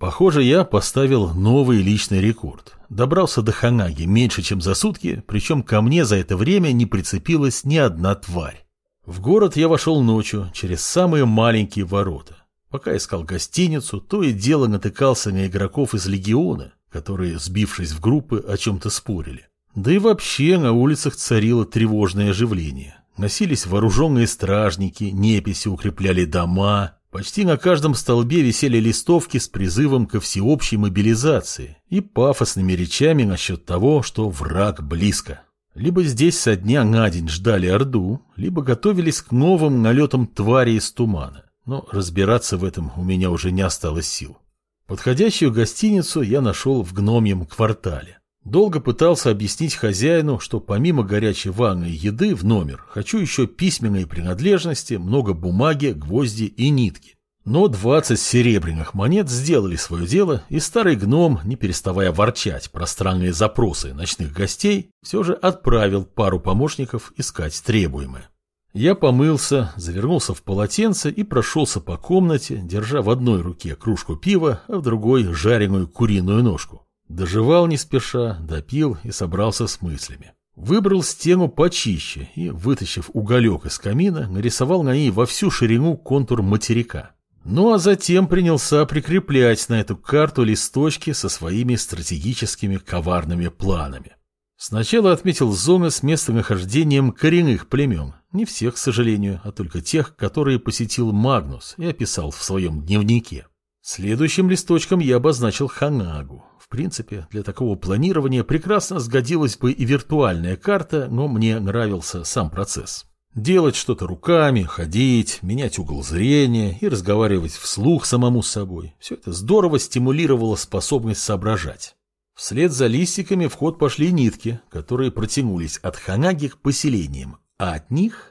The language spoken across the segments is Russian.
Похоже, я поставил новый личный рекорд. Добрался до Ханаги меньше, чем за сутки, причем ко мне за это время не прицепилась ни одна тварь. В город я вошел ночью через самые маленькие ворота. Пока искал гостиницу, то и дело натыкался на игроков из легиона, которые, сбившись в группы, о чем-то спорили. Да и вообще на улицах царило тревожное оживление. Носились вооруженные стражники, неписи укрепляли дома. Почти на каждом столбе висели листовки с призывом ко всеобщей мобилизации и пафосными речами насчет того, что враг близко. Либо здесь со дня на день ждали Орду, либо готовились к новым налетам твари из тумана. Но разбираться в этом у меня уже не осталось сил. Подходящую гостиницу я нашел в гномьем квартале. Долго пытался объяснить хозяину, что помимо горячей ванны и еды в номер, хочу еще письменные принадлежности, много бумаги, гвозди и нитки. Но 20 серебряных монет сделали свое дело, и старый гном, не переставая ворчать про странные запросы ночных гостей, все же отправил пару помощников искать требуемое. Я помылся, завернулся в полотенце и прошелся по комнате, держа в одной руке кружку пива, а в другой жареную куриную ножку. Доживал не спеша, допил и собрался с мыслями. Выбрал стену почище и, вытащив уголек из камина, нарисовал на ней во всю ширину контур материка. Ну а затем принялся прикреплять на эту карту листочки со своими стратегическими коварными планами. Сначала отметил зоны с местонахождением коренных племен. Не всех, к сожалению, а только тех, которые посетил Магнус и описал в своем дневнике. Следующим листочком я обозначил Ханагу. Принципе, для такого планирования прекрасно сгодилась бы и виртуальная карта, но мне нравился сам процесс. Делать что-то руками, ходить, менять угол зрения и разговаривать вслух самому с собой. Все это здорово стимулировало способность соображать. Вслед за листиками в ход пошли нитки, которые протянулись от Ханаги к поселениям, а от них...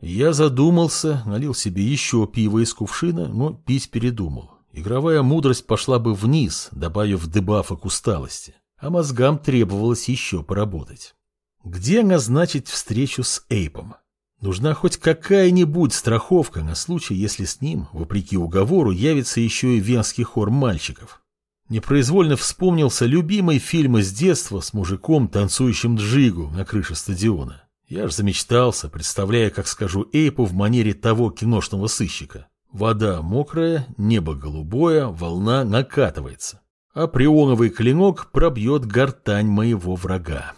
Я задумался, налил себе еще пиво из кувшина, но пить передумал. Игровая мудрость пошла бы вниз, добавив дебафа к усталости, а мозгам требовалось еще поработать. Где назначить встречу с Эйпом? Нужна хоть какая-нибудь страховка на случай, если с ним, вопреки уговору, явится еще и венский хор мальчиков. Непроизвольно вспомнился любимый фильм из детства с мужиком, танцующим джигу на крыше стадиона. Я аж замечтался, представляя, как скажу Эйпу в манере того киношного сыщика. Вода мокрая, небо голубое, волна накатывается. А прионовый клинок пробьет гортань моего врага.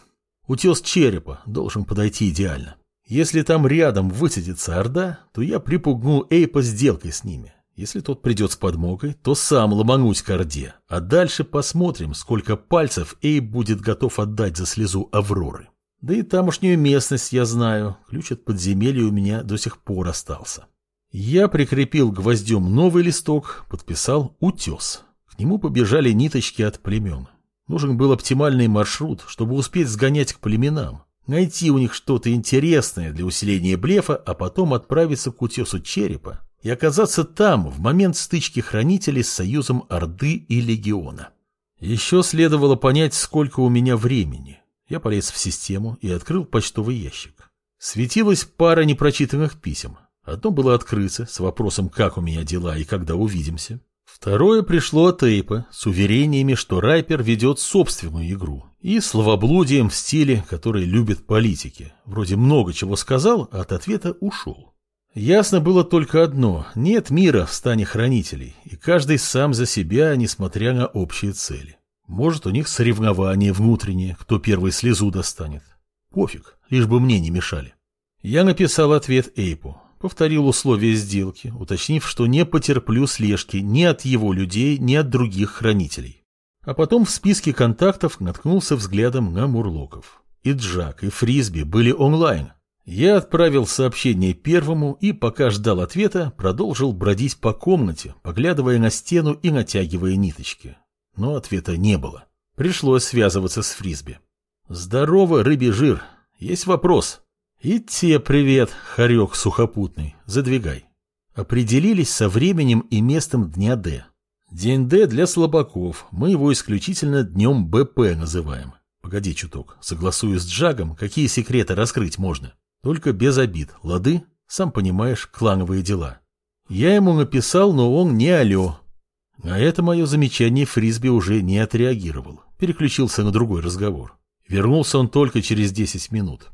Утес черепа должен подойти идеально. Если там рядом высадится Орда, то я припугну Эйпа сделкой с ними. Если тот придет с подмогой, то сам ломанусь к Орде, а дальше посмотрим, сколько пальцев Эйп будет готов отдать за слезу Авроры. Да и тамошнюю местность я знаю, ключ от подземелья у меня до сих пор остался. Я прикрепил гвоздем новый листок, подписал «Утес». К нему побежали ниточки от племен. Нужен был оптимальный маршрут, чтобы успеть сгонять к племенам, найти у них что-то интересное для усиления блефа, а потом отправиться к утесу черепа и оказаться там в момент стычки хранителей с союзом Орды и Легиона. Еще следовало понять, сколько у меня времени. Я полез в систему и открыл почтовый ящик. Светилась пара непрочитанных писем. Одно было открыться с вопросом, как у меня дела и когда увидимся. Второе пришло от Эйпа с уверениями, что Райпер ведет собственную игру и словоблудием в стиле, который любит политики. Вроде много чего сказал, а от ответа ушел. Ясно было только одно – нет мира в стане хранителей, и каждый сам за себя, несмотря на общие цели. Может, у них соревнование внутреннее, кто первый слезу достанет. Пофиг, лишь бы мне не мешали. Я написал ответ Эйпу, повторил условия сделки, уточнив, что не потерплю слежки ни от его людей, ни от других хранителей. А потом в списке контактов наткнулся взглядом на Мурлоков. И Джак, и Фрисби были онлайн, я отправил сообщение первому и, пока ждал ответа, продолжил бродить по комнате, поглядывая на стену и натягивая ниточки. Но ответа не было. Пришлось связываться с Фрисби. «Здорово, рыбий жир. Есть вопрос?» «И тебе привет, хорек сухопутный. Задвигай». Определились со временем и местом дня Д. День Д для слабаков. Мы его исключительно днем БП называем. Погоди чуток. Согласую с Джагом, какие секреты раскрыть можно. Только без обид, лады? Сам понимаешь, клановые дела. Я ему написал, но он не алё. На это мое замечание Фрисби уже не отреагировал, переключился на другой разговор. Вернулся он только через 10 минут.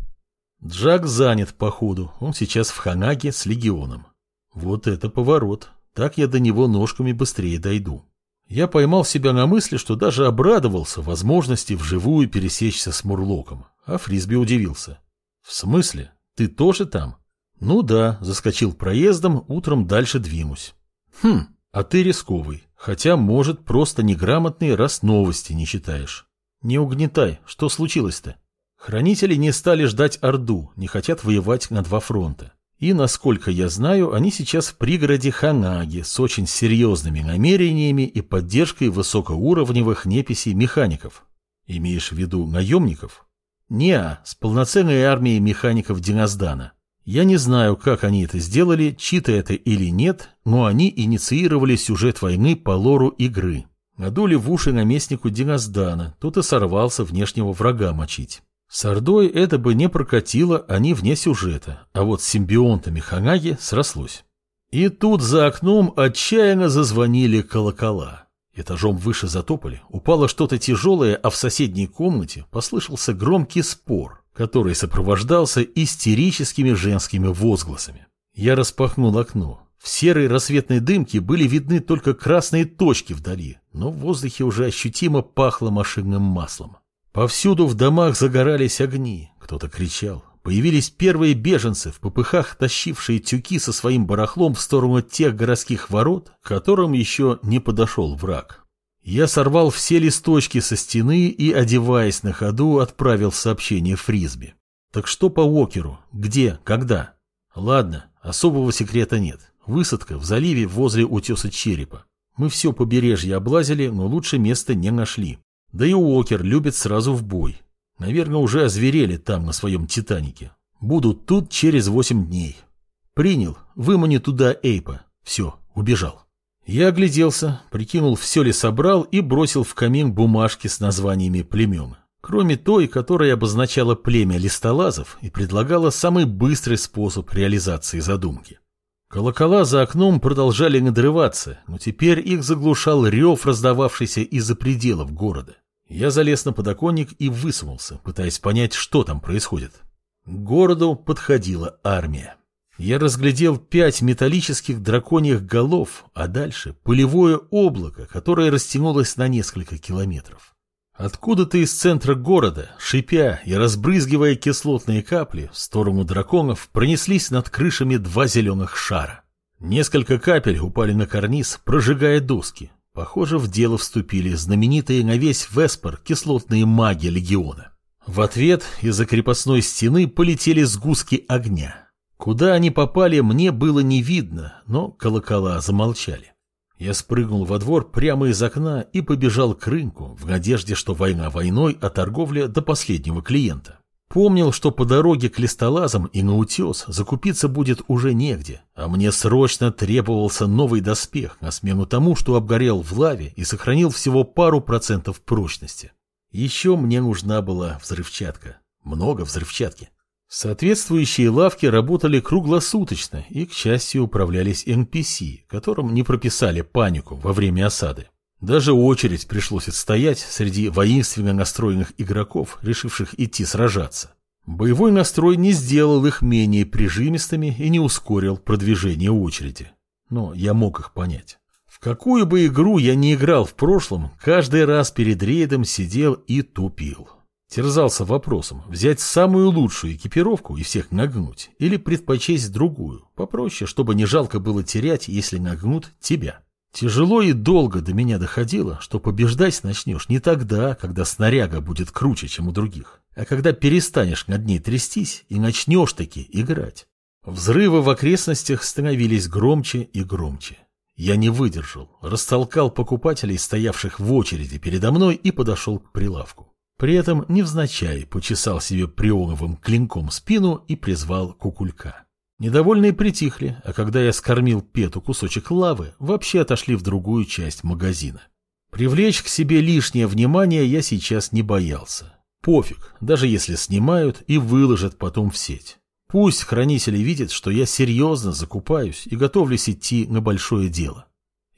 Джак занят, походу, он сейчас в Ханаге с легионом. Вот это поворот, так я до него ножками быстрее дойду. Я поймал себя на мысли, что даже обрадовался возможности вживую пересечься с Мурлоком, а Фрисби удивился. «В смысле? Ты тоже там?» «Ну да, заскочил проездом, утром дальше двинусь». «Хм, а ты рисковый, хотя, может, просто неграмотный, раз новости не читаешь». «Не угнетай, что случилось-то?» Хранители не стали ждать Орду, не хотят воевать на два фронта. И, насколько я знаю, они сейчас в пригороде Ханаги с очень серьезными намерениями и поддержкой высокоуровневых неписей механиков. Имеешь в виду наемников? Не, с полноценной армией механиков Диназдана. Я не знаю, как они это сделали, чьи-то это или нет, но они инициировали сюжет войны по лору игры. Надули в уши наместнику Диназдана, тот и сорвался внешнего врага мочить. С Ордой это бы не прокатило, они вне сюжета, а вот с симбионтами Ханаги срослось. И тут за окном отчаянно зазвонили колокола. Этажом выше затопали, упало что-то тяжелое, а в соседней комнате послышался громкий спор, который сопровождался истерическими женскими возгласами. Я распахнул окно. В серой рассветной дымке были видны только красные точки вдали, но в воздухе уже ощутимо пахло машинным маслом. Повсюду в домах загорались огни, кто-то кричал. Появились первые беженцы, в попыхах тащившие тюки со своим барахлом в сторону тех городских ворот, к которым еще не подошел враг. Я сорвал все листочки со стены и, одеваясь на ходу, отправил сообщение Фрисби. Так что по Уокеру? Где? Когда? Ладно, особого секрета нет. Высадка в заливе возле утеса черепа. Мы все побережье облазили, но лучше места не нашли. Да и Уокер любит сразу в бой. Наверное, уже озверели там на своем Титанике. Будут тут через восемь дней. Принял, вымани туда Эйпа. Все, убежал. Я огляделся, прикинул, все ли собрал и бросил в камин бумажки с названиями племен. Кроме той, которая обозначала племя листолазов и предлагала самый быстрый способ реализации задумки. Колокола за окном продолжали надрываться, но теперь их заглушал рев, раздававшийся из-за пределов города. Я залез на подоконник и высунулся, пытаясь понять, что там происходит. К городу подходила армия. Я разглядел пять металлических драконьих голов, а дальше пылевое облако, которое растянулось на несколько километров. Откуда-то из центра города, шипя и разбрызгивая кислотные капли, в сторону драконов пронеслись над крышами два зеленых шара. Несколько капель упали на карниз, прожигая доски. Похоже, в дело вступили знаменитые на весь Веспор кислотные маги легиона. В ответ из-за крепостной стены полетели сгустки огня. Куда они попали, мне было не видно, но колокола замолчали. Я спрыгнул во двор прямо из окна и побежал к рынку в надежде, что война войной, а торговля до последнего клиента. Помнил, что по дороге к листолазам и на утес закупиться будет уже негде, а мне срочно требовался новый доспех на смену тому, что обгорел в лаве и сохранил всего пару процентов прочности. Еще мне нужна была взрывчатка. Много взрывчатки. Соответствующие лавки работали круглосуточно и, к счастью, управлялись NPC, которым не прописали панику во время осады. Даже очередь пришлось отстоять среди воинственно настроенных игроков, решивших идти сражаться. Боевой настрой не сделал их менее прижимистыми и не ускорил продвижение очереди. Но я мог их понять. В какую бы игру я ни играл в прошлом, каждый раз перед рейдом сидел и тупил. Терзался вопросом, взять самую лучшую экипировку и всех нагнуть, или предпочесть другую, попроще, чтобы не жалко было терять, если нагнут тебя. Тяжело и долго до меня доходило, что побеждать начнешь не тогда, когда снаряга будет круче, чем у других, а когда перестанешь над ней трястись и начнешь таки играть. Взрывы в окрестностях становились громче и громче. Я не выдержал, растолкал покупателей, стоявших в очереди передо мной, и подошел к прилавку. При этом невзначай почесал себе прионовым клинком спину и призвал кукулька. Недовольные притихли, а когда я скормил Пету кусочек лавы, вообще отошли в другую часть магазина. Привлечь к себе лишнее внимание я сейчас не боялся. Пофиг, даже если снимают и выложат потом в сеть. Пусть хранители видят, что я серьезно закупаюсь и готовлюсь идти на большое дело.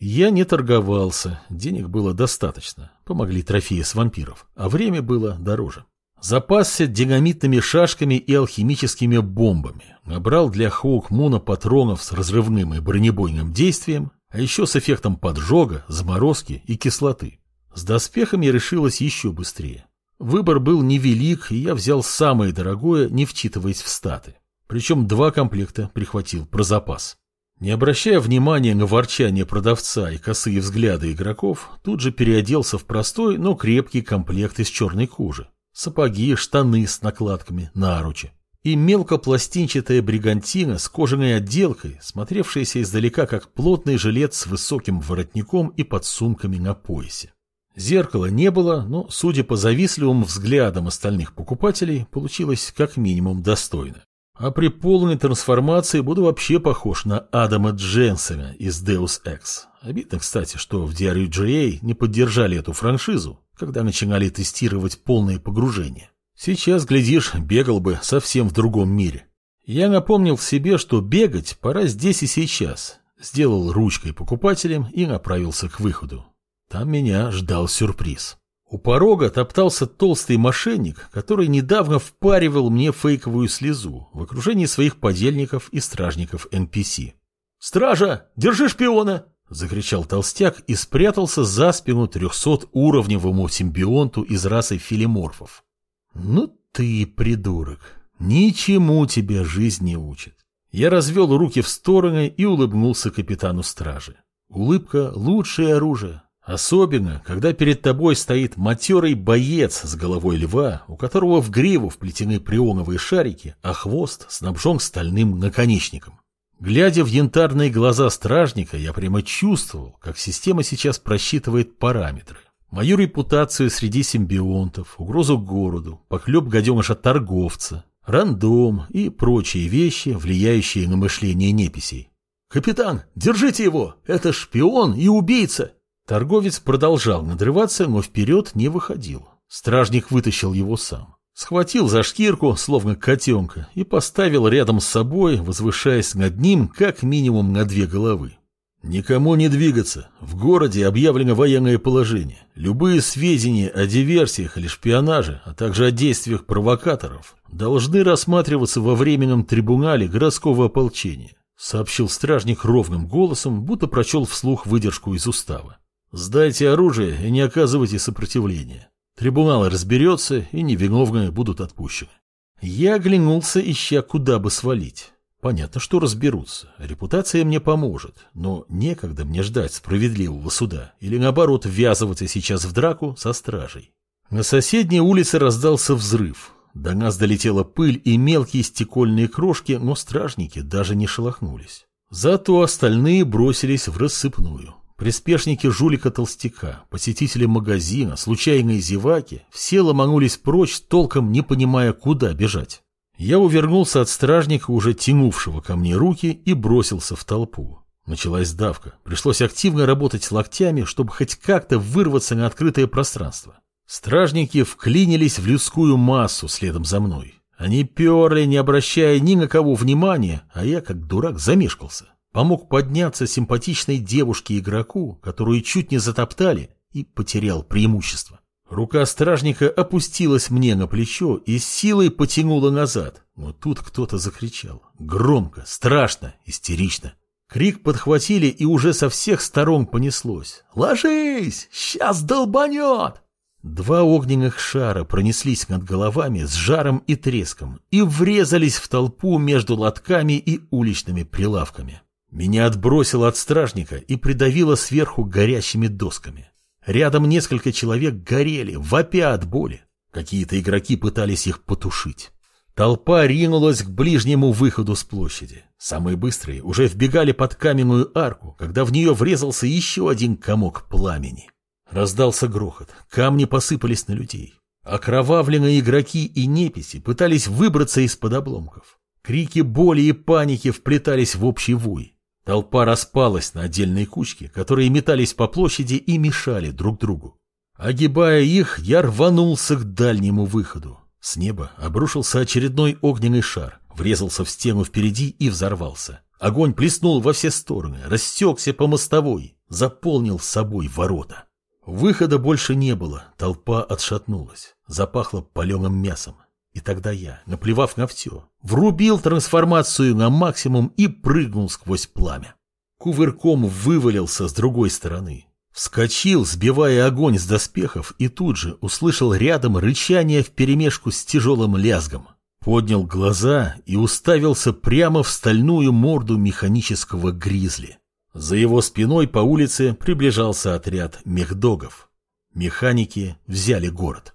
Я не торговался, денег было достаточно, помогли трофеи с вампиров, а время было дороже. Запасся динамитными шашками и алхимическими бомбами, набрал для Хоук-Муна патронов с разрывным и бронебойным действием, а еще с эффектом поджога, заморозки и кислоты. С доспехами решилось еще быстрее. Выбор был невелик, и я взял самое дорогое, не вчитываясь в статы. Причем два комплекта прихватил про запас. Не обращая внимания на ворчание продавца и косые взгляды игроков, тут же переоделся в простой, но крепкий комплект из черной кожи. Сапоги, штаны с накладками, наручи. И мелкопластинчатая бригантина с кожаной отделкой, смотревшаяся издалека как плотный жилет с высоким воротником и подсумками на поясе. Зеркала не было, но, судя по завистливым взглядам остальных покупателей, получилось как минимум достойно. А при полной трансформации буду вообще похож на Адама Дженсена из Deus Ex. Обидно, кстати, что в Diary GA не поддержали эту франшизу, когда начинали тестировать полное погружение. Сейчас, глядишь, бегал бы совсем в другом мире. Я напомнил себе, что бегать пора здесь и сейчас. Сделал ручкой покупателем и направился к выходу. Там меня ждал сюрприз. У порога топтался толстый мошенник, который недавно впаривал мне фейковую слезу в окружении своих подельников и стражников NPC. «Стража, держи шпиона!» — закричал толстяк и спрятался за спину трехсотуровневому симбионту из расы филиморфов. «Ну ты, придурок, ничему тебя жизнь не учит». Я развел руки в стороны и улыбнулся капитану стражи. Улыбка — лучшее оружие. Особенно, когда перед тобой стоит матерый боец с головой льва, у которого в гриву вплетены прионовые шарики, а хвост снабжен стальным наконечником. Глядя в янтарные глаза стражника, я прямо чувствовал, как система сейчас просчитывает параметры. Мою репутацию среди симбионтов, угрозу городу, поклеп гаденыша торговца, рандом и прочие вещи, влияющие на мышление неписей. «Капитан, держите его! Это шпион и убийца!» Торговец продолжал надрываться, но вперед не выходил. Стражник вытащил его сам. Схватил за шкирку, словно котенка, и поставил рядом с собой, возвышаясь над ним как минимум на две головы. Никому не двигаться. В городе объявлено военное положение. Любые сведения о диверсиях или шпионаже, а также о действиях провокаторов, должны рассматриваться во временном трибунале городского ополчения, сообщил стражник ровным голосом, будто прочел вслух выдержку из устава. Сдайте оружие и не оказывайте сопротивления. Трибунал разберется, и невиновные будут отпущены. Я оглянулся, ища, куда бы свалить. Понятно, что разберутся. Репутация мне поможет, но некогда мне ждать справедливого суда или, наоборот, ввязываться сейчас в драку со стражей. На соседней улице раздался взрыв. До нас долетела пыль и мелкие стекольные крошки, но стражники даже не шелохнулись. Зато остальные бросились в рассыпную. Приспешники жулика-толстяка, посетители магазина, случайные зеваки все ломанулись прочь, толком не понимая, куда бежать. Я увернулся от стражника, уже тянувшего ко мне руки, и бросился в толпу. Началась давка. Пришлось активно работать локтями, чтобы хоть как-то вырваться на открытое пространство. Стражники вклинились в людскую массу следом за мной. Они перли, не обращая ни на кого внимания, а я, как дурак, замешкался. Помог подняться симпатичной девушке-игроку, которую чуть не затоптали, и потерял преимущество. Рука стражника опустилась мне на плечо и силой потянула назад. Но тут кто-то закричал. Громко, страшно, истерично. Крик подхватили и уже со всех сторон понеслось. «Ложись! Сейчас долбанет!» Два огненных шара пронеслись над головами с жаром и треском и врезались в толпу между лотками и уличными прилавками. Меня отбросило от стражника и придавило сверху горящими досками. Рядом несколько человек горели, вопя от боли. Какие-то игроки пытались их потушить. Толпа ринулась к ближнему выходу с площади. Самые быстрые уже вбегали под каменную арку, когда в нее врезался еще один комок пламени. Раздался грохот, камни посыпались на людей. Окровавленные игроки и неписи пытались выбраться из-под обломков. Крики боли и паники вплетались в общий вой. Толпа распалась на отдельные кучки, которые метались по площади и мешали друг другу. Огибая их, я рванулся к дальнему выходу. С неба обрушился очередной огненный шар, врезался в стену впереди и взорвался. Огонь плеснул во все стороны, растекся по мостовой, заполнил собой ворота. Выхода больше не было, толпа отшатнулась, запахло паленым мясом. И тогда я, наплевав на все, врубил трансформацию на максимум и прыгнул сквозь пламя. Кувырком вывалился с другой стороны. Вскочил, сбивая огонь с доспехов, и тут же услышал рядом рычание вперемешку с тяжелым лязгом. Поднял глаза и уставился прямо в стальную морду механического гризли. За его спиной по улице приближался отряд мехдогов. Механики взяли город.